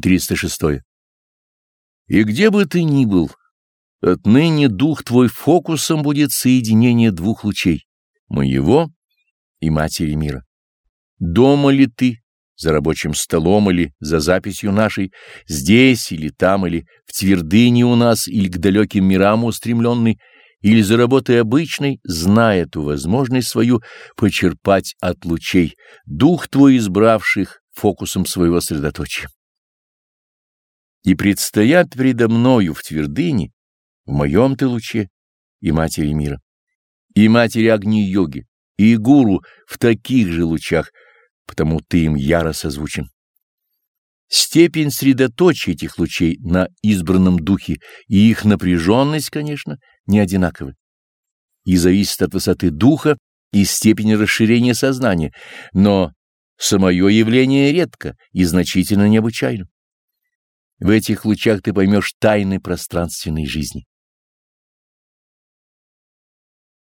406. И где бы ты ни был, отныне дух твой фокусом будет соединение двух лучей — моего и Матери мира. Дома ли ты, за рабочим столом или за записью нашей, здесь или там, или в твердыне у нас, или к далеким мирам устремленный, или за работой обычной, зная эту возможность свою почерпать от лучей, дух твой избравших фокусом своего средоточия. И предстоят предо мною в твердыне, в моем ты луче, и матери мира, и матери Агни-йоги, и гуру в таких же лучах, потому ты им яро созвучен. Степень средоточия этих лучей на избранном духе и их напряженность, конечно, не одинаковы. И зависит от высоты духа и степени расширения сознания, но самое явление редко и значительно необычайно. В этих лучах ты поймешь тайны пространственной жизни.